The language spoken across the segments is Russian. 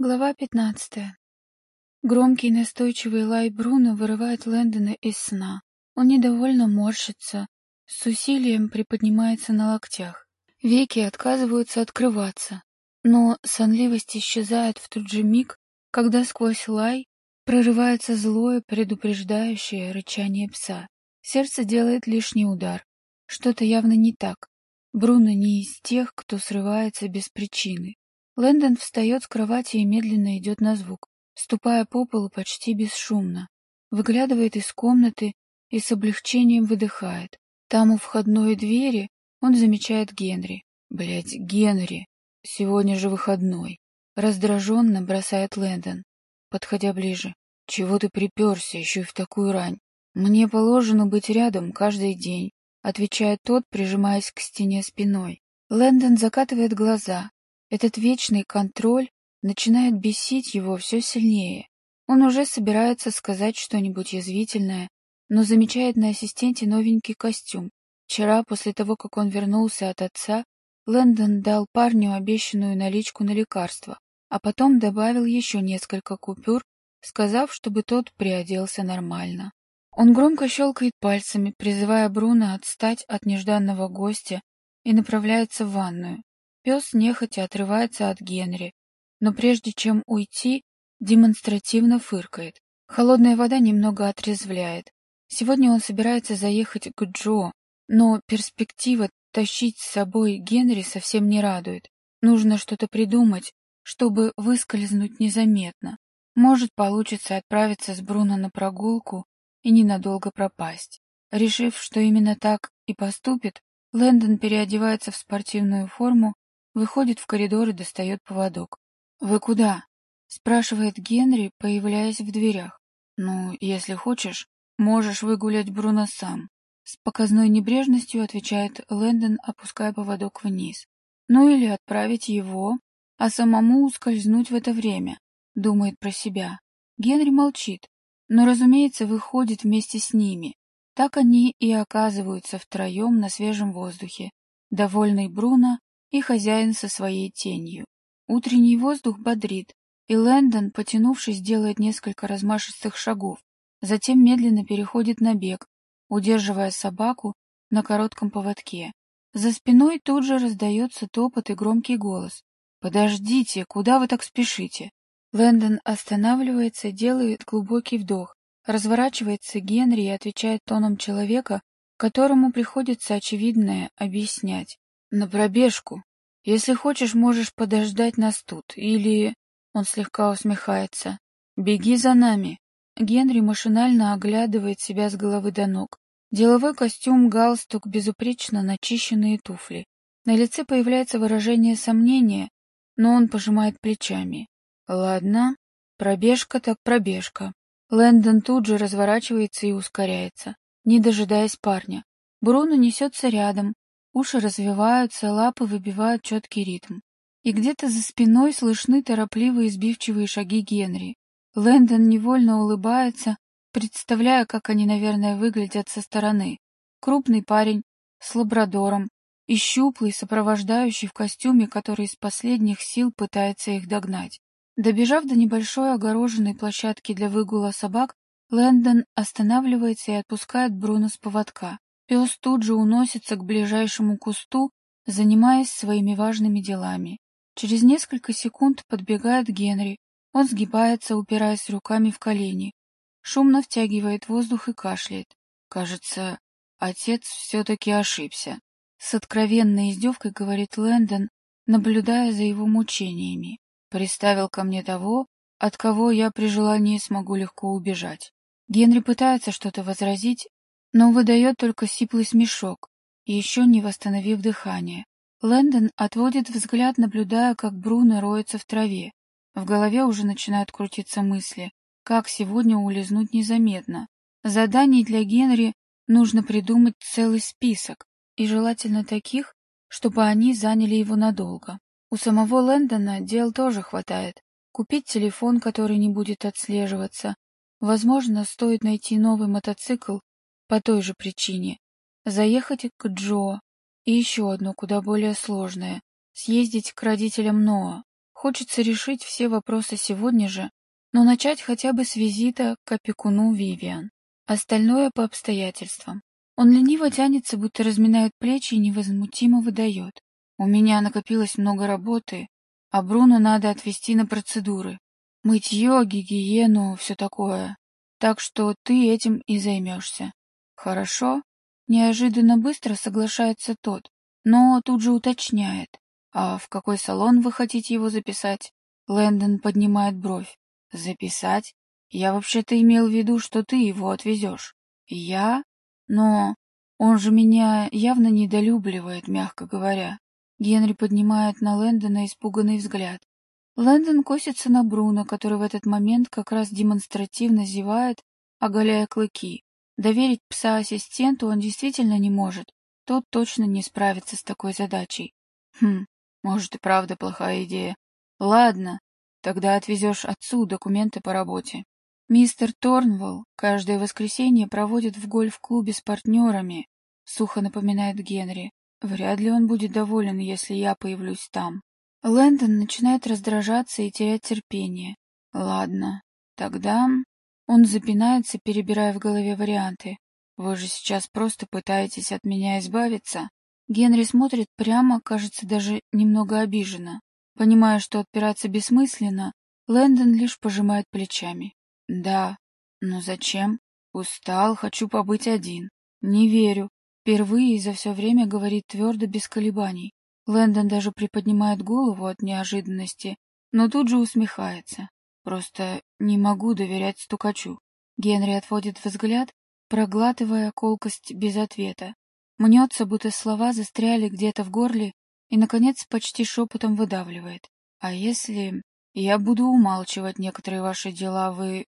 Глава пятнадцатая. Громкий настойчивый лай Бруно вырывает Лэндона из сна. Он недовольно морщится, с усилием приподнимается на локтях. Веки отказываются открываться, но сонливость исчезает в тот же миг, когда сквозь лай прорывается злое, предупреждающее рычание пса. Сердце делает лишний удар. Что-то явно не так. Бруно не из тех, кто срывается без причины. Лэндон встает с кровати и медленно идет на звук, ступая по полу почти бесшумно. Выглядывает из комнаты и с облегчением выдыхает. Там у входной двери он замечает Генри. Блять, Генри! Сегодня же выходной. Раздраженно бросает Лэндон, подходя ближе. Чего ты приперся еще и в такую рань? Мне положено быть рядом каждый день, отвечает тот, прижимаясь к стене спиной. Лэндон закатывает глаза, этот вечный контроль начинает бесить его все сильнее. Он уже собирается сказать что-нибудь язвительное, но замечает на ассистенте новенький костюм. Вчера, после того, как он вернулся от отца, Лэндон дал парню обещанную наличку на лекарство, а потом добавил еще несколько купюр, сказав, чтобы тот приоделся нормально. Он громко щелкает пальцами, призывая Бруно отстать от нежданного гостя, и направляется в ванную. Пес нехотя отрывается от Генри, но прежде чем уйти, демонстративно фыркает. Холодная вода немного отрезвляет. Сегодня он собирается заехать к Джо, но перспектива тащить с собой Генри совсем не радует. Нужно что-то придумать, чтобы выскользнуть незаметно. Может, получится отправиться с Бруно на прогулку и ненадолго пропасть. Решив, что именно так и поступит, Лэндон переодевается в спортивную форму выходит в коридор и достает поводок. «Вы куда?» — спрашивает Генри, появляясь в дверях. «Ну, если хочешь, можешь выгулять Бруно сам». С показной небрежностью отвечает Лэндон, опуская поводок вниз. «Ну или отправить его, а самому ускользнуть в это время», — думает про себя. Генри молчит, но, разумеется, выходит вместе с ними. Так они и оказываются втроем на свежем воздухе. Довольный Бруно и хозяин со своей тенью. Утренний воздух бодрит, и Лэндон, потянувшись, делает несколько размашистых шагов, затем медленно переходит на бег, удерживая собаку на коротком поводке. За спиной тут же раздается топот и громкий голос. «Подождите, куда вы так спешите?» Лэндон останавливается, делает глубокий вдох, разворачивается Генри и отвечает тоном человека, которому приходится очевидное объяснять. На пробежку. Если хочешь, можешь подождать нас тут. Или... Он слегка усмехается. Беги за нами. Генри машинально оглядывает себя с головы до ног. Деловой костюм, галстук, безупречно начищенные туфли. На лице появляется выражение сомнения, но он пожимает плечами. Ладно, пробежка так пробежка. Лэндон тут же разворачивается и ускоряется, не дожидаясь парня. Бруно несется рядом, Уши развиваются, лапы выбивают четкий ритм. И где-то за спиной слышны торопливые избивчивые шаги Генри. Лэндон невольно улыбается, представляя, как они, наверное, выглядят со стороны. Крупный парень с лабрадором и щуплый, сопровождающий в костюме, который из последних сил пытается их догнать. Добежав до небольшой огороженной площадки для выгула собак, Лэндон останавливается и отпускает Бруно с поводка. Пес тут же уносится к ближайшему кусту, занимаясь своими важными делами. Через несколько секунд подбегает Генри. Он сгибается, упираясь руками в колени. Шумно втягивает воздух и кашляет. Кажется, отец все-таки ошибся. С откровенной издевкой говорит Лэндон, наблюдая за его мучениями. Приставил ко мне того, от кого я при желании смогу легко убежать. Генри пытается что-то возразить, но выдает только сиплый смешок, еще не восстановив дыхание. Лэндон отводит взгляд, наблюдая, как Бруно роется в траве. В голове уже начинают крутиться мысли, как сегодня улизнуть незаметно. Заданий для Генри нужно придумать целый список, и желательно таких, чтобы они заняли его надолго. У самого Лэндона дел тоже хватает. Купить телефон, который не будет отслеживаться. Возможно, стоит найти новый мотоцикл по той же причине. Заехать к Джо. И еще одно, куда более сложное. Съездить к родителям Ноа. Хочется решить все вопросы сегодня же, но начать хотя бы с визита к опекуну Вивиан. Остальное по обстоятельствам. Он лениво тянется, будто разминает плечи и невозмутимо выдает. У меня накопилось много работы, а Бруно надо отвезти на процедуры. Мытье, гигиену, все такое. Так что ты этим и займешься. Хорошо? Неожиданно быстро соглашается тот, но тут же уточняет. А в какой салон вы хотите его записать? Лэндон поднимает бровь. Записать? Я вообще-то имел в виду, что ты его отвезешь. Я? Но он же меня явно недолюбливает, мягко говоря. Генри поднимает на Лэндона испуганный взгляд. Лэндон косится на Бруно, который в этот момент как раз демонстративно зевает, оголяя клыки. Доверить пса ассистенту он действительно не может. Тот точно не справится с такой задачей. Хм, может и правда плохая идея. Ладно, тогда отвезешь отцу документы по работе. Мистер Торнвелл каждое воскресенье проводит в гольф-клубе с партнерами, сухо напоминает Генри. Вряд ли он будет доволен, если я появлюсь там. Лэндон начинает раздражаться и терять терпение. Ладно, тогда... Он запинается, перебирая в голове варианты. Вы же сейчас просто пытаетесь от меня избавиться. Генри смотрит прямо, кажется, даже немного обиженно. Понимая, что отпираться бессмысленно, Лэндон лишь пожимает плечами. Да, но зачем? Устал, хочу побыть один. Не верю. Впервые за все время говорит твердо, без колебаний. Лэндон даже приподнимает голову от неожиданности, но тут же усмехается. Просто не могу доверять стукачу. Генри отводит взгляд, проглатывая колкость без ответа. Мнется, будто слова застряли где-то в горле, и, наконец, почти шепотом выдавливает. А если я буду умалчивать некоторые ваши дела, вы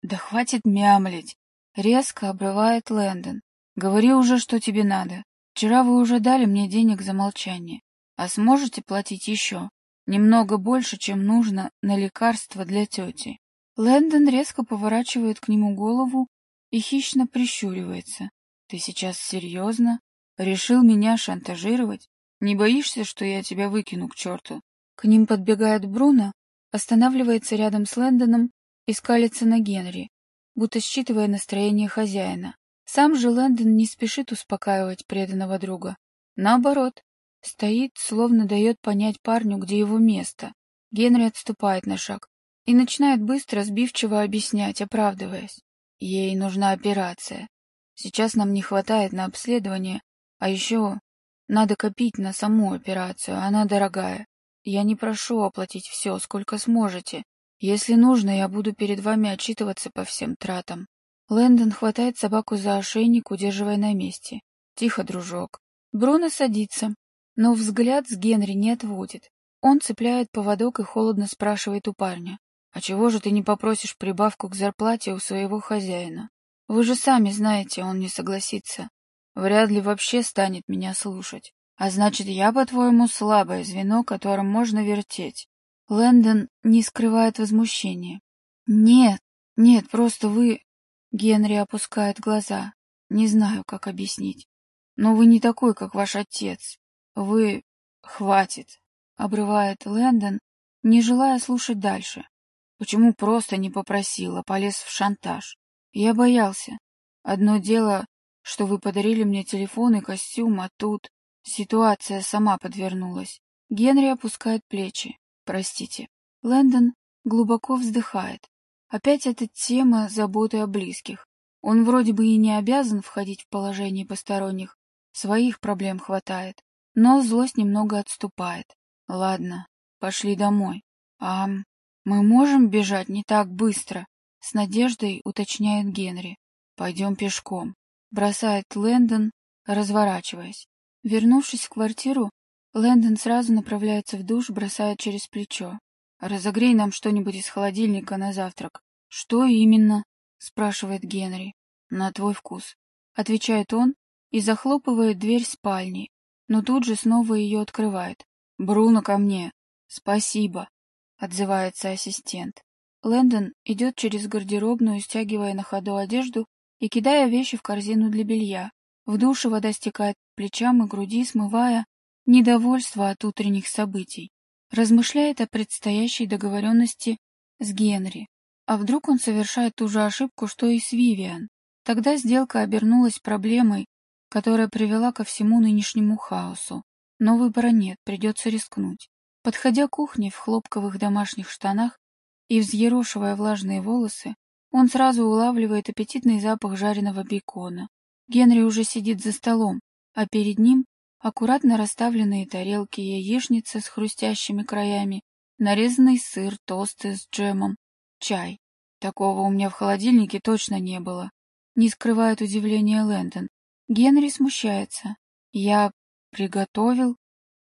«Да хватит мямлить!» — резко обрывает Лэндон. «Говори уже, что тебе надо. Вчера вы уже дали мне денег за молчание. А сможете платить еще? Немного больше, чем нужно на лекарства для тети». Лэндон резко поворачивает к нему голову и хищно прищуривается. «Ты сейчас серьезно? Решил меня шантажировать? Не боишься, что я тебя выкину к черту?» К ним подбегает Бруно, останавливается рядом с Лэндоном и скалится на Генри, будто считывая настроение хозяина. Сам же Лэндон не спешит успокаивать преданного друга. Наоборот, стоит, словно дает понять парню, где его место. Генри отступает на шаг и начинает быстро, сбивчиво объяснять, оправдываясь. Ей нужна операция. Сейчас нам не хватает на обследование, а еще надо копить на саму операцию, она дорогая. Я не прошу оплатить все, сколько сможете, если нужно, я буду перед вами отчитываться по всем тратам. Лэндон хватает собаку за ошейник, удерживая на месте. Тихо, дружок. Бруно садится, но взгляд с Генри не отводит. Он цепляет поводок и холодно спрашивает у парня. «А чего же ты не попросишь прибавку к зарплате у своего хозяина? Вы же сами знаете, он не согласится. Вряд ли вообще станет меня слушать. А значит, я, по-твоему, слабое звено, которым можно вертеть. Лэндон не скрывает возмущения. «Нет, нет, просто вы...» Генри опускает глаза. Не знаю, как объяснить. Но вы не такой, как ваш отец. Вы... Хватит. Обрывает Лэндон, не желая слушать дальше. Почему просто не попросил, а полез в шантаж? Я боялся. Одно дело, что вы подарили мне телефон и костюм, а тут... Ситуация сама подвернулась. Генри опускает плечи. Простите. Лэндон глубоко вздыхает. Опять эта тема заботы о близких. Он вроде бы и не обязан входить в положение посторонних, своих проблем хватает, но злость немного отступает. Ладно, пошли домой. А мы можем бежать не так быстро? С надеждой уточняет Генри. Пойдем пешком. Бросает Лэндон, разворачиваясь. Вернувшись в квартиру, Лэндон сразу направляется в душ, бросая через плечо. «Разогрей нам что-нибудь из холодильника на завтрак». «Что именно?» — спрашивает Генри. «На твой вкус», — отвечает он и захлопывает дверь спальни, но тут же снова ее открывает. «Бруно ко мне!» «Спасибо», — отзывается ассистент. Лэндон идет через гардеробную, стягивая на ходу одежду и кидая вещи в корзину для белья. В душе вода стекает плечам и груди, смывая, Недовольство от утренних событий. размышляет о предстоящей договоренности с Генри. А вдруг он совершает ту же ошибку, что и с Вивиан? Тогда сделка обернулась проблемой, которая привела ко всему нынешнему хаосу. Но выбора нет, придется рискнуть. Подходя к кухне в хлопковых домашних штанах и взъерошивая влажные волосы, он сразу улавливает аппетитный запах жареного бекона. Генри уже сидит за столом, а перед ним аккуратно расставленные тарелки, яичница с хрустящими краями, нарезанный сыр, тосты с джемом, чай. Такого у меня в холодильнике точно не было. Не скрывает удивления Лэндон. Генри смущается. Я приготовил.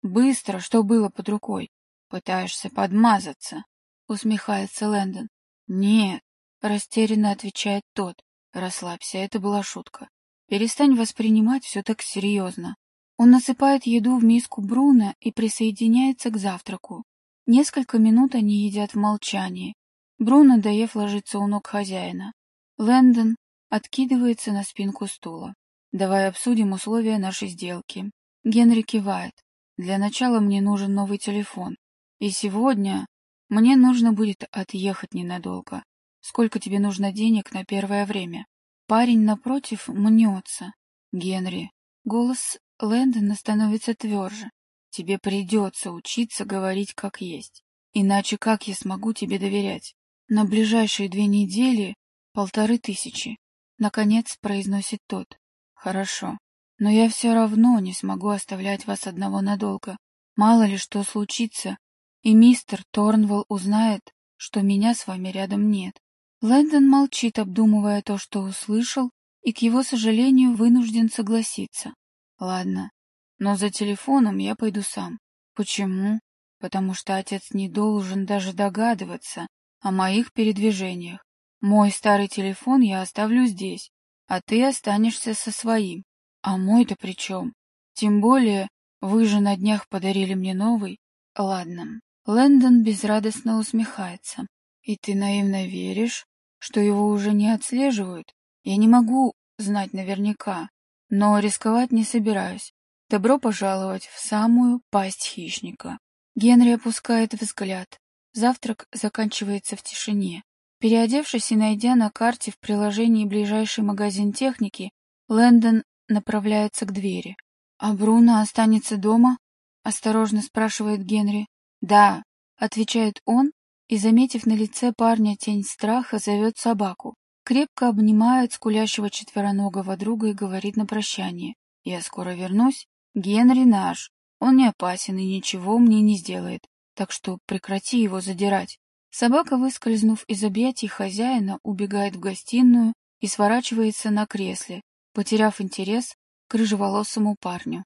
Быстро, что было под рукой. Пытаешься подмазаться, усмехается Лэндон. Нет, растерянно отвечает тот. Расслабься, это была шутка. Перестань воспринимать все так серьезно. Он насыпает еду в миску Бруно и присоединяется к завтраку. Несколько минут они едят в молчании. Бруно, доев, ложится у ног хозяина. Лэндон откидывается на спинку стула. «Давай обсудим условия нашей сделки». Генри кивает. «Для начала мне нужен новый телефон. И сегодня мне нужно будет отъехать ненадолго. Сколько тебе нужно денег на первое время?» Парень напротив мнется. «Генри». Голос Лэндона становится тверже. «Тебе придется учиться говорить как есть. Иначе как я смогу тебе доверять? На ближайшие две недели полторы тысячи. Наконец произносит тот. Хорошо. Но я все равно не смогу оставлять вас одного надолго. Мало ли что случится, и мистер Торнвелл узнает, что меня с вами рядом нет. Лэндон молчит, обдумывая то, что услышал, и, к его сожалению, вынужден согласиться. Ладно, но за телефоном я пойду сам. Почему? Потому что отец не должен даже догадываться, о моих передвижениях. Мой старый телефон я оставлю здесь, а ты останешься со своим. А мой-то при чем? Тем более, вы же на днях подарили мне новый. Ладно. Лэндон безрадостно усмехается. И ты наивно веришь, что его уже не отслеживают? Я не могу знать наверняка, но рисковать не собираюсь. Добро пожаловать в самую пасть хищника. Генри опускает взгляд. Завтрак заканчивается в тишине. Переодевшись и найдя на карте в приложении ближайший магазин техники, Лэндон направляется к двери. «А Бруно останется дома?» — осторожно спрашивает Генри. «Да», — отвечает он, и, заметив на лице парня тень страха, зовет собаку. Крепко обнимает скулящего четвероногого друга и говорит на прощание. «Я скоро вернусь. Генри наш. Он не опасен и ничего мне не сделает так что прекрати его задирать. Собака, выскользнув из объятий хозяина, убегает в гостиную и сворачивается на кресле, потеряв интерес к рыжеволосому парню.